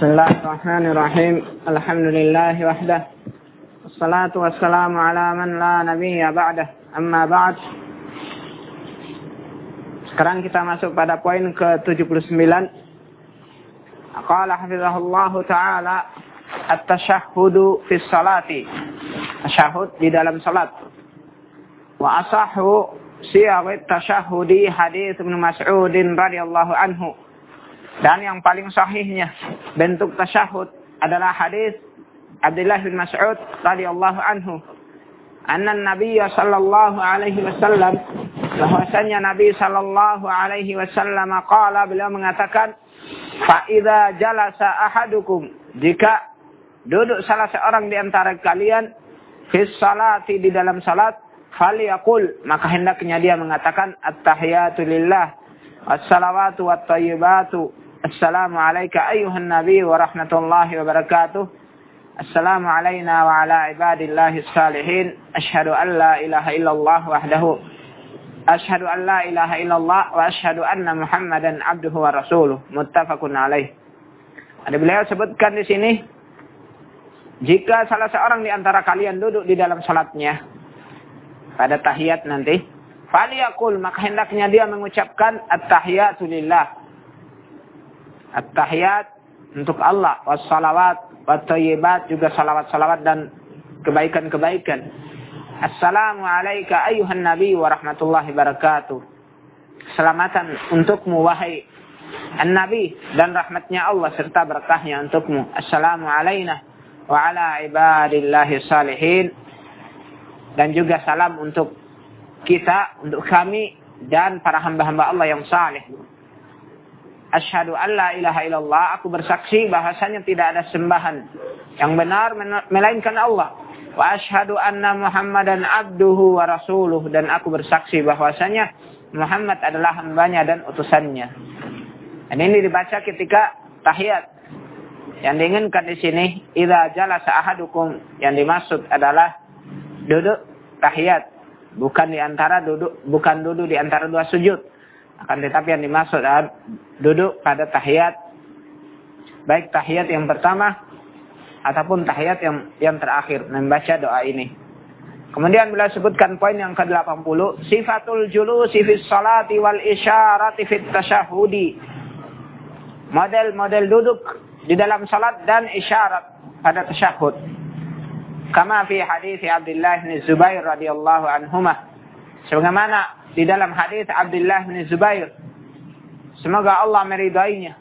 بسم الله الرحمن الرحيم الحمد لله وحده والصلاة والسلام على من لا نبي بعده أما بعد Sekarang kita masuk pada poin ke-79 Qala hafizahullah ta'ala At-tashahhudu fi salati Tashahud di dalam salat Wa asahu siyawit tashahudi hadis Ibn Mas'udin radhiyallahu anhu dan yang paling sahihnya bentuk tasyahud adalah hadis Abdullah bin Mas'ud radhiyallahu anhu. Anna Nabi sallallahu alaihi wasallam bahwasanya Nabi sallallahu alaihi wasallam qala beliau mengatakan fa idza jalasa ahadukum jika duduk salah seorang di antara kalian fi salati di dalam salat falyaqul maka hendaknya dia mengatakan at-tahiyatu lillah as-salawatu wat-tayyibatu السلام عليك أيها النبي ورحمة الله وبركاته السلام علينا وعلى عباد الله الصالحين أشهد أن لا إله إلا الله وحده أشهد أن لا إله إلا الله وأشهد أن محمدا عبده ورسوله متفق عليه Ada beliau sebutkan di sini jika salah seorang di antara kalian duduk di dalam salatnya pada tahiyat nanti, faliyakul maka hendaknya dia mengucapkan at-tahiyatu lillah at-tahiyat untuk Allah, wassalawat, wat-tayyibat juga salawat-salawat dan kebaikan-kebaikan. Assalamu alayka ayuhan nabi wa rahmatullahi barakatuh. Selamatan untukmu wahai An-Nabi dan rahmatnya Allah serta berkahnya untukmu. Assalamu alayna wa ala ibadillahi salihin. Dan juga salam untuk kita, untuk kami dan para hamba-hamba Allah yang saleh. Asyhadu an la ilaha illallah. Aku bersaksi bahasanya tidak ada sembahan yang benar melainkan Allah. Wa asyhadu anna Muhammadan abduhu wa rasuluh. Dan aku bersaksi bahwasanya Muhammad adalah hambanya dan utusannya. Dan ini dibaca ketika tahiyat. Yang diinginkan di sini, idza jalasa ahadukum yang dimaksud adalah duduk tahiyat, bukan di antara duduk bukan duduk di antara dua sujud. Akan tetapi yang dimaksud adalah duduk pada tahiyat baik tahiyat yang pertama ataupun tahiyat yang yang terakhir membaca doa ini. Kemudian beliau sebutkan poin yang ke-80, sifatul julusi fis salati wal isyarati fit tasyahudi. Model-model duduk di dalam salat dan isyarat pada tasyahud. Kama fi hadis Abdullah bin Zubair radhiyallahu anhumah. Sebagaimana di dalam hadis Abdullah bin Zubair. Semoga Allah meridainya.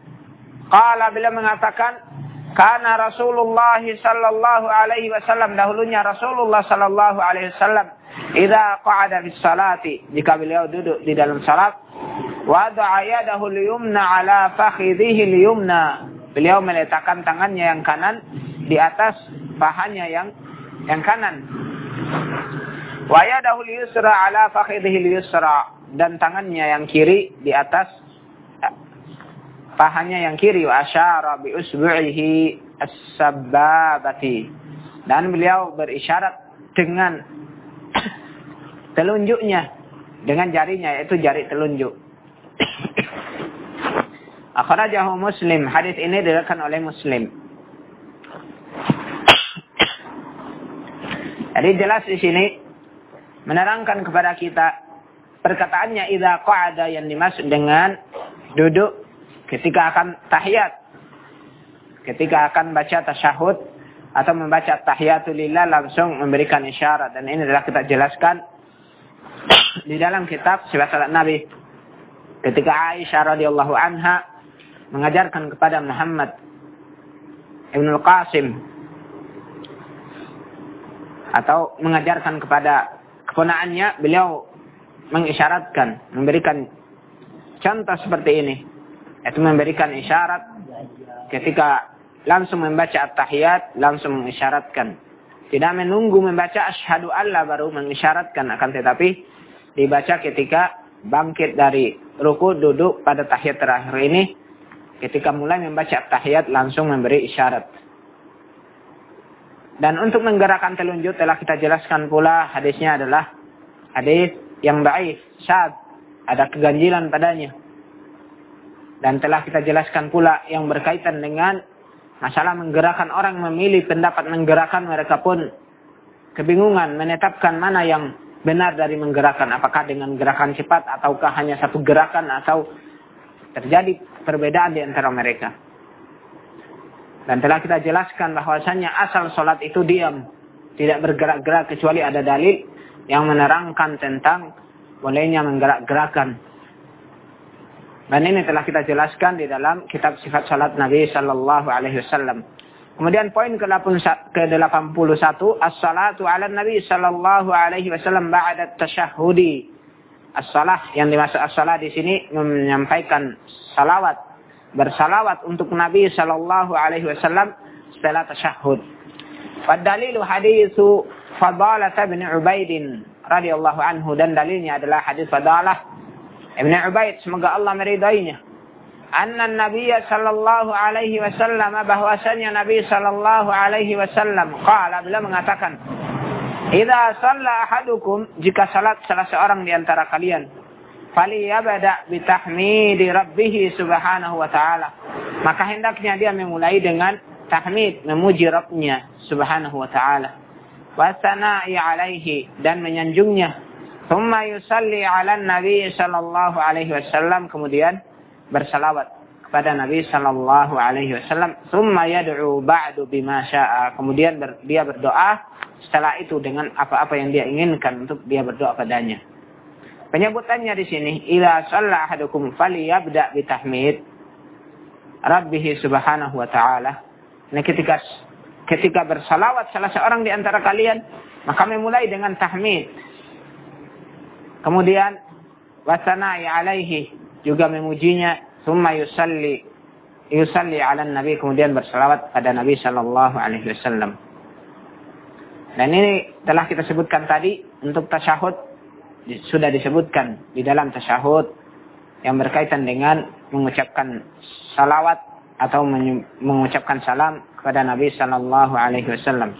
Qala bila mengatakan karena Rasulullah sallallahu alaihi wasallam dahulunya Rasulullah sallallahu alaihi wasallam idza qa'ada fi salati jika beliau duduk di dalam salat wada'a yadahu liyumna ala fakhidhihi liyumna beliau meletakkan tangannya yang kanan di atas pahanya yang yang kanan wa yadahu yusra ala fakhidhihi yusra dan tangannya yang kiri di atas pahanya yang kiri. Wa asyara bi usbu'ihi as-sabbabati. Dan beliau berisyarat dengan telunjuknya. Dengan jarinya yaitu jari telunjuk. Akhrajahu muslim. Hadis ini diriwayatkan oleh muslim. Jadi jelas di sini menerangkan kepada kita perkataannya idza qa'ada yang dimaksud dengan duduk ketika akan tahiyat, ketika akan baca tasyahud atau membaca tahiyatulillah langsung memberikan isyarat. Dan ini adalah kita jelaskan di dalam kitab sifat Nabi. Ketika Aisyah radhiyallahu anha mengajarkan kepada Muhammad Ibnu Qasim atau mengajarkan kepada keponaannya beliau mengisyaratkan memberikan contoh seperti ini. Itu memberikan isyarat ketika langsung membaca at-tahiyat langsung mengisyaratkan. Tidak menunggu membaca asyhadu alla baru mengisyaratkan akan tetapi dibaca ketika bangkit dari ruku duduk pada tahiyat terakhir ini. Ketika mulai membaca tahiyat langsung memberi isyarat dan untuk menggerakkan telunjuk telah kita jelaskan pula hadisnya adalah hadis yang baik syad ada keganjilan padanya dan telah kita jelaskan pula yang berkaitan dengan Masalah menggerakkan orang memilih pendapat menggerakkan mereka pun kebingungan menetapkan mana yang benar dari menggerakkan. Apakah dengan gerakan cepat ataukah hanya satu gerakan atau terjadi perbedaan di antara mereka. Dan telah kita jelaskan bahwasanya asal sholat itu diam. Tidak bergerak-gerak kecuali ada dalil yang menerangkan tentang bolehnya menggerak-gerakan. Dan ini telah kita jelaskan di dalam kitab sifat salat Nabi Sallallahu Alaihi Wasallam. Kemudian poin ke-81 as-salatu ala Nabi Sallallahu Alaihi Wasallam ba'da tasyahudi. As-salah yang dimaksud as-salah di sini menyampaikan salawat bersalawat untuk Nabi Sallallahu Alaihi Wasallam setelah tasyahud. Fadalilu hadithu Fadalah bin Ubaidin radhiyallahu anhu dan dalilnya adalah hadis Fadalah Ibn Ubaid semoga Allah meridainya. Anna Nabi sallallahu alaihi wasallam bahwasanya Nabi sallallahu alaihi wasallam qala beliau mengatakan ahadukum jika salat salah seorang di antara kalian faliyabda bi tahmidi rabbih subhanahu wa taala maka hendaknya dia memulai dengan tahmid memuji Rabbnya subhanahu wa taala wa sana'i alaihi dan menyanjungnya Thumma yusalli ala Nabi sallallahu alaihi wasallam kemudian bersalawat kepada Nabi sallallahu alaihi wasallam. Thumma yad'u ba'du bima syaa. Kemudian dia berdoa setelah itu dengan apa-apa yang dia inginkan untuk dia berdoa padanya. Penyebutannya di sini, "Idza shalla ahadukum falyabda bitahmid rabbih subhanahu wa ta'ala." Nah, ketika ketika bersalawat salah seorang di antara kalian, maka memulai dengan tahmid Kemudian wasana'i alaihi juga memujinya. Summa yusalli yusalli ala Nabi kemudian bersalawat pada Nabi sallallahu alaihi wasallam. Dan ini telah kita sebutkan tadi untuk tasyahud sudah disebutkan di dalam tasyahud yang berkaitan dengan mengucapkan salawat atau mengucapkan salam kepada Nabi sallallahu alaihi wasallam.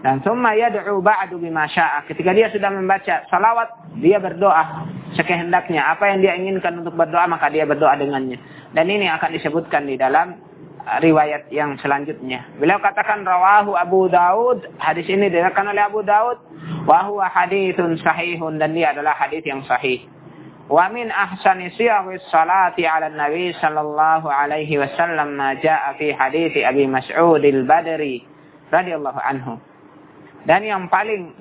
Dan summa yad'u ba'du bima sya'a. Ketika dia sudah membaca salawat, dia berdoa sekehendaknya. Apa yang dia inginkan untuk berdoa, maka dia berdoa dengannya. Dan ini akan disebutkan di dalam riwayat yang selanjutnya. Beliau katakan rawahu Abu Daud. Hadis ini diriwayatkan oleh Abu Daud. Wa huwa hadithun sahihun. Dan dia adalah hadis yang sahih. Wa min ahsani siyaghi salati ala nabi sallallahu alaihi wasallam ma ja'a fi hadis Abi Mas'ud al-Badri radhiyallahu anhu. Dan yang paling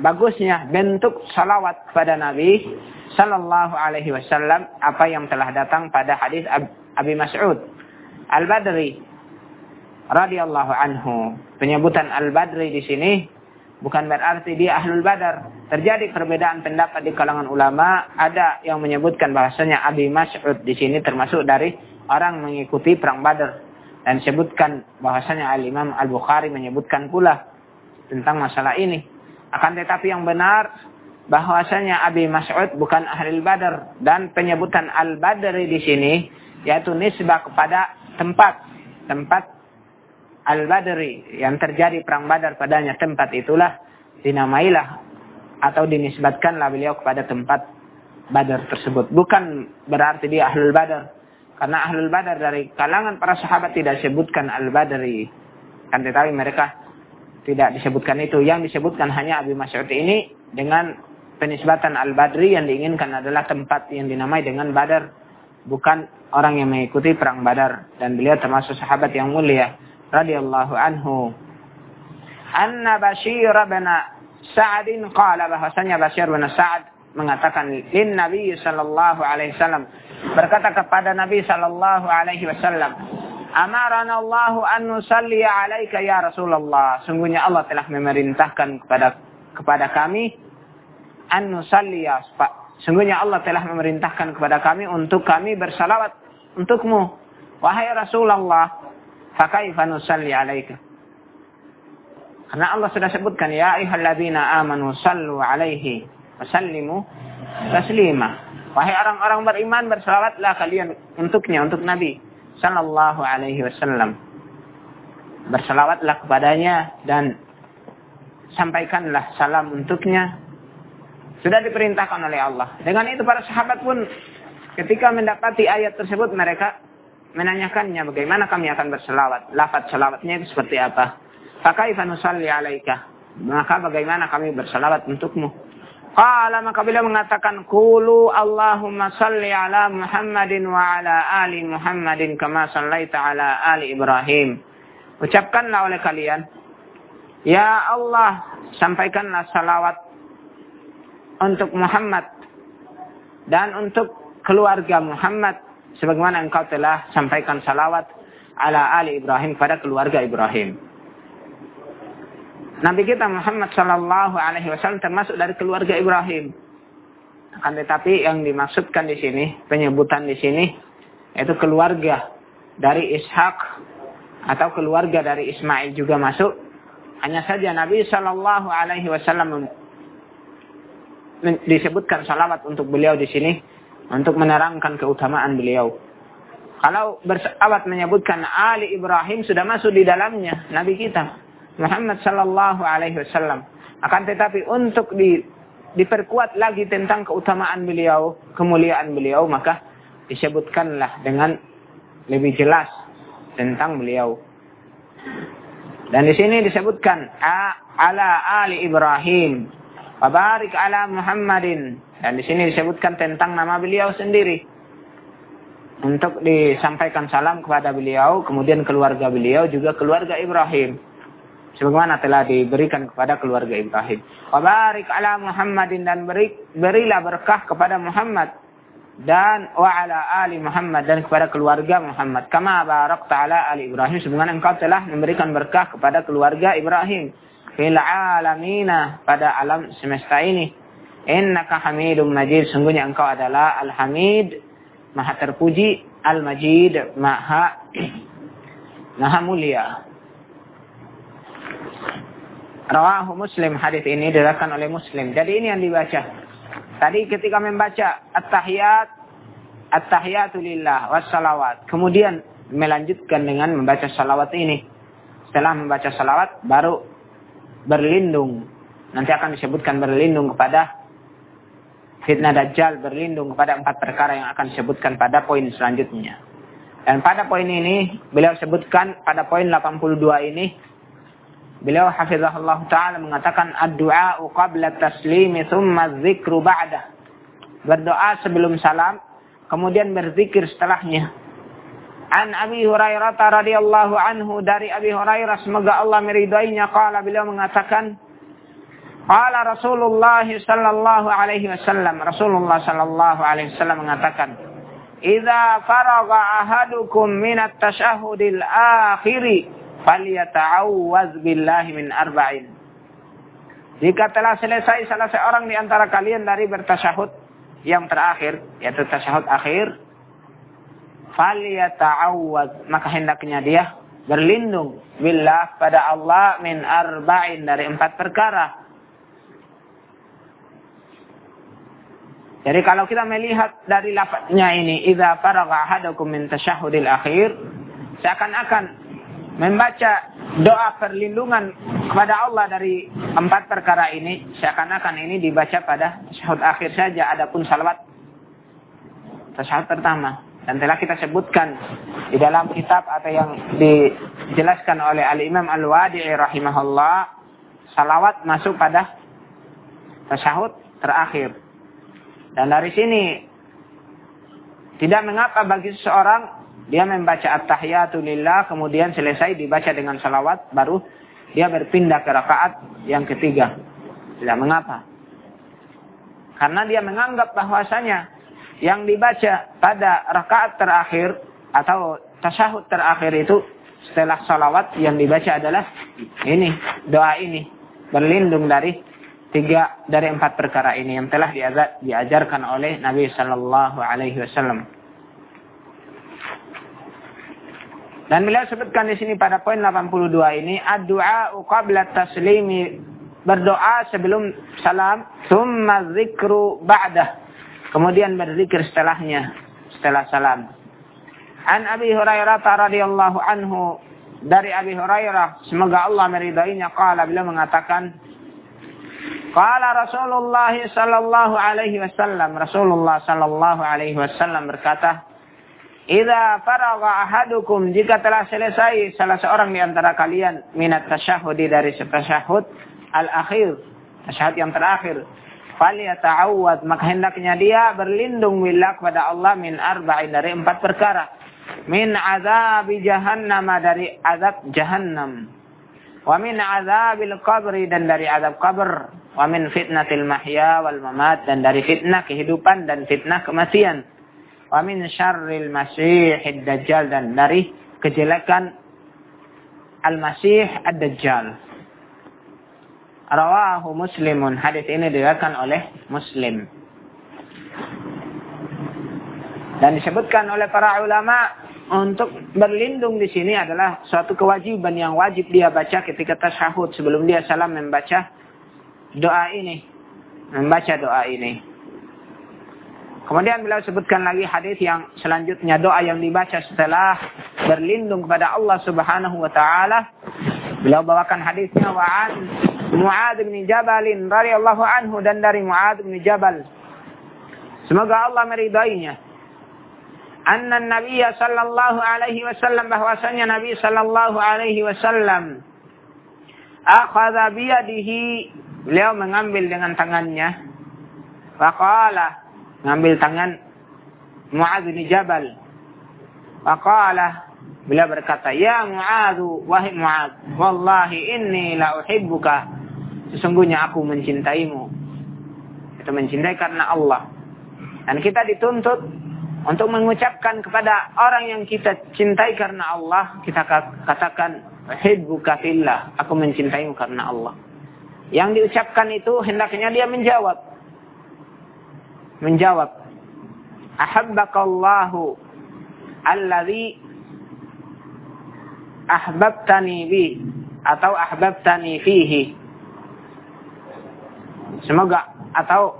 bagusnya bentuk salawat pada Nabi Sallallahu Alaihi Wasallam apa yang telah datang pada hadis Abi Mas'ud Al Badri radhiyallahu anhu. Penyebutan Al Badri di sini bukan berarti dia ahlul badar. Terjadi perbedaan pendapat di kalangan ulama. Ada yang menyebutkan bahasanya Abi Mas'ud di sini termasuk dari orang mengikuti perang Badar dan disebutkan bahasanya Al Imam Al Bukhari menyebutkan pula tentang masalah ini. Akan tetapi yang benar bahwasanya Abi Mas'ud bukan ahli Badar dan penyebutan Al-Badri di sini yaitu nisbah kepada tempat tempat Al-Badri yang terjadi perang Badar padanya tempat itulah dinamailah atau dinisbatkanlah beliau kepada tempat Badar tersebut bukan berarti dia ahlul Badar karena ahlul Badar dari kalangan para sahabat tidak disebutkan Al-Badri kan tetapi mereka tidak disebutkan itu. Yang disebutkan hanya Abi Mas'ud ini dengan penisbatan Al-Badri yang diinginkan adalah tempat yang dinamai dengan Badar. Bukan orang yang mengikuti perang Badar. Dan beliau termasuk sahabat yang mulia. radhiyallahu anhu. Anna Bashir bin Sa'adin qala bahwasanya Bashir bin Sa'ad mengatakan lin Nabi sallallahu alaihi wasallam berkata kepada Nabi sallallahu alaihi wasallam Amarana Allah an nusalli alaika ya Rasulullah. Sungguhnya Allah telah memerintahkan kepada kepada kami an nusalli ya Sungguhnya Allah telah memerintahkan kepada kami untuk kami bersalawat untukmu. Wahai Rasulullah, fakaifa nusalli alaika? Karena Allah sudah sebutkan ya ayyuhalladzina amanu sallu alaihi wasallimu taslima. Wahai orang-orang beriman bersalawatlah kalian untuknya untuk Nabi Sallallahu Alaihi Wasallam. Bersalawatlah kepadanya dan sampaikanlah salam untuknya. Sudah diperintahkan oleh Allah. Dengan itu para sahabat pun ketika mendapati ayat tersebut mereka menanyakannya bagaimana kami akan berselawat. Lafaz selawatnya itu seperti apa. Fakaifa nusalli alaika. Maka bagaimana kami berselawat untukmu. Qala maka beliau mengatakan Kulu Allahumma salli ala Muhammadin wa ala ali Muhammadin kama sallaita ala ali Ibrahim. Ucapkanlah oleh kalian Ya Allah sampaikanlah salawat untuk Muhammad dan untuk keluarga Muhammad sebagaimana engkau telah sampaikan salawat ala ali Ibrahim pada keluarga Ibrahim. Nabi kita Muhammad Shallallahu Alaihi Wasallam termasuk dari keluarga Ibrahim. Akan tetapi yang dimaksudkan di sini, penyebutan di sini, itu keluarga dari Ishak atau keluarga dari Ismail juga masuk. Hanya saja Nabi Shallallahu Alaihi Wasallam disebutkan salawat untuk beliau di sini untuk menerangkan keutamaan beliau. Kalau bersahabat menyebutkan Ali Ibrahim sudah masuk di dalamnya Nabi kita Muhammad Sallallahu Alaihi Wasallam. Akan tetapi untuk di, diperkuat lagi tentang keutamaan beliau, kemuliaan beliau, maka disebutkanlah dengan lebih jelas tentang beliau. Dan di sini disebutkan ala ali Ibrahim, barik ala Muhammadin. Dan di sini disebutkan tentang nama beliau sendiri. Untuk disampaikan salam kepada beliau, kemudian keluarga beliau juga keluarga Ibrahim sebagaimana telah diberikan kepada keluarga Ibrahim. Wabarik ala Muhammadin dan beri, berilah berkah kepada Muhammad dan wa ala ali Muhammad dan kepada keluarga Muhammad. Kama barak ta'ala ali Ibrahim sebagaimana engkau telah memberikan berkah kepada keluarga Ibrahim fil alamina pada alam semesta ini. Innaka Hamidum Majid sungguhnya engkau adalah Al-Hamid Maha terpuji Al-Majid Maha Maha mulia. Rawahu Muslim hadis ini diriwayatkan oleh Muslim. Jadi ini yang dibaca. Tadi ketika membaca at-tahiyat at-tahiyatu lillah wassalawat. Kemudian melanjutkan dengan membaca salawat ini. Setelah membaca salawat baru berlindung. Nanti akan disebutkan berlindung kepada fitnah dajjal, berlindung kepada empat perkara yang akan disebutkan pada poin selanjutnya. Dan pada poin ini beliau sebutkan pada poin 82 ini Beliau hafizahullah taala mengatakan ad-du'a qabla taslimi thumma dzikru ba'da. Berdoa sebelum salam, kemudian berzikir setelahnya. An Abi Hurairah radhiyallahu anhu dari Abi Hurairah semoga Allah meridainya qala beliau mengatakan Qala Rasulullah sallallahu alaihi wasallam Rasulullah sallallahu alaihi wasallam mengatakan Idza faragha ahadukum min at-tashahhudil akhiri falyata'awwaz billahi min arba'in. Jika telah selesai salah seorang di antara kalian dari bertasyahud yang terakhir, yaitu tasyahud akhir, falyata'awwaz, maka hendaknya dia berlindung billah pada Allah min arba'in dari empat perkara. Jadi kalau kita melihat dari lafaznya ini, idza faragha ahadukum min tasyahudil akhir, seakan-akan membaca doa perlindungan kepada Allah dari empat perkara ini seakan-akan ini dibaca pada tasyahud akhir saja. Adapun salawat tasyahud pertama dan telah kita sebutkan di dalam kitab atau yang dijelaskan oleh Al-Imam Al-Wadi'i rahimahullah salawat masuk pada tasyahud terakhir dan dari sini tidak mengapa bagi seseorang dia membaca at-tahiyatu lillah, kemudian selesai dibaca dengan salawat, baru dia berpindah ke rakaat yang ketiga. Tidak mengapa. Karena dia menganggap bahwasanya yang dibaca pada rakaat terakhir atau tasyahud terakhir itu setelah salawat yang dibaca adalah ini, doa ini. Berlindung dari tiga dari empat perkara ini yang telah diajarkan oleh Nabi Shallallahu Alaihi Wasallam. Dan beliau sebutkan di sini pada poin 82 ini, ad-du'a qabla taslimi berdoa sebelum salam, thumma zikru ba'dah. Kemudian berzikir setelahnya, setelah salam. An Abi Hurairah radhiyallahu anhu dari Abi Hurairah semoga Allah meridainya qala beliau mengatakan Qala Rasulullah sallallahu alaihi wasallam Rasulullah sallallahu alaihi wasallam berkata Idza faragha ahadukum jika telah selesai salah seorang di antara kalian minat tasyahudi dari tasyahud al-akhir, tasyahud yang terakhir, falyata'awwad maka hendaknya dia berlindung billah kepada Allah min arba'in dari empat perkara. Min azab jahannam dari azab jahannam. Wa min azabil qabri dan dari azab qabr. Wa min fitnatil mahya wal mamat dan dari fitnah kehidupan dan fitnah kematian wa min syarril masihid dajjal dan dari kejelekan al-masih ad-dajjal. Rawahu muslimun. Hadis ini diriwayatkan oleh muslim. Dan disebutkan oleh para ulama untuk berlindung di sini adalah suatu kewajiban yang wajib dia baca ketika tasyahud sebelum dia salam membaca doa ini. Membaca doa ini. Kemudian beliau sebutkan lagi hadis yang selanjutnya doa yang dibaca setelah berlindung kepada Allah Subhanahu wa taala. Beliau bawakan hadisnya wa Muad bin Jabal radhiyallahu anhu dan dari Muad bin Jabal. Semoga Allah meridainya. Anna Nabi sallallahu alaihi wasallam bahwasanya Nabi sallallahu alaihi wasallam akhadha biyadihi beliau mengambil dengan tangannya faqala ngambil tangan Mu'adz bin Jabal. Faqala beliau berkata, "Ya Mu'adz, wahai Mu'adz, wallahi inni la uhibbuka." Sesungguhnya aku mencintaimu. Itu mencintai karena Allah. Dan kita dituntut untuk mengucapkan kepada orang yang kita cintai karena Allah, kita katakan, "Uhibbuka fillah." Aku mencintaimu karena Allah. Yang diucapkan itu hendaknya dia menjawab menjawab, Ahabbakallahu alladhi ahbabtani bi atau ahbabtani fihi. Semoga atau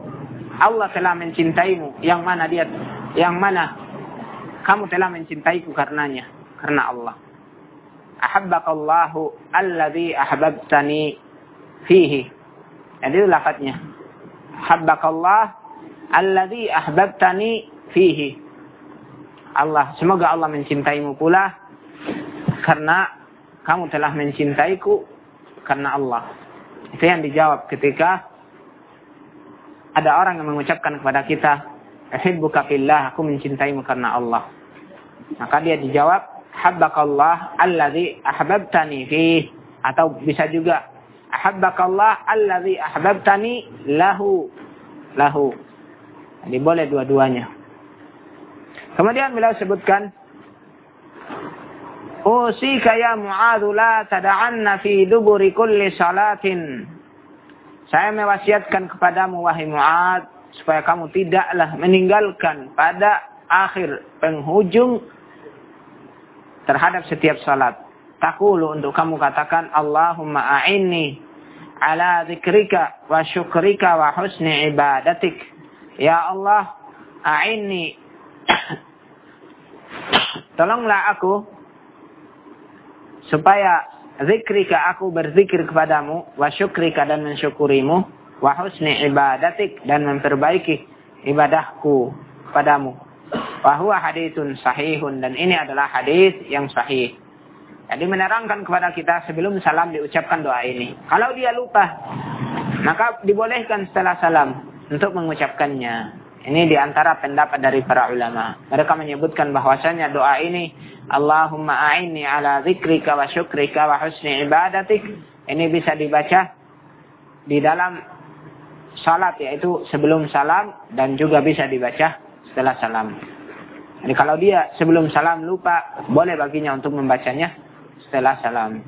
Allah telah mencintaimu yang mana dia yang mana kamu telah mencintaiku karenanya karena Allah. Ahabbakallahu alladhi ahbabtani fihi. Jadi itu lafadznya. Habbakallah alladhi ahbabtani fihi. Allah, semoga Allah mencintaimu pula karena kamu telah mencintaiku karena Allah. Itu yang dijawab ketika ada orang yang mengucapkan kepada kita, "Uhibbuka fillah," aku mencintaimu karena Allah. Maka dia dijawab, "Habbakallah alladhi ahbabtani fihi." Atau bisa juga, "Ahabbakallah alladhi ahbabtani lahu." Lahu. Jadi boleh dua-duanya. Kemudian beliau sebutkan Usika ya Mu'adz la tada'anna fi duburi kulli salatin. Saya mewasiatkan kepadamu wahai Mu'adz supaya kamu tidaklah meninggalkan pada akhir penghujung terhadap setiap salat. Takulu untuk kamu katakan Allahumma a'inni ala zikrika wa syukrika wa husni ibadatik. Ya Allah, a'inni. Tolonglah aku supaya zikrika aku berzikir kepadamu wa syukrika dan mensyukurimu wa husni ibadatik dan memperbaiki ibadahku kepadamu. Wa huwa haditsun sahihun dan ini adalah hadis yang sahih. Jadi menerangkan kepada kita sebelum salam diucapkan doa ini. Kalau dia lupa, maka dibolehkan setelah salam untuk mengucapkannya. Ini di antara pendapat dari para ulama. Mereka menyebutkan bahwasanya doa ini Allahumma a'inni ala zikrika wa syukrika wa husni ibadatik. Ini bisa dibaca di dalam salat yaitu sebelum salam dan juga bisa dibaca setelah salam. Jadi kalau dia sebelum salam lupa, boleh baginya untuk membacanya setelah salam.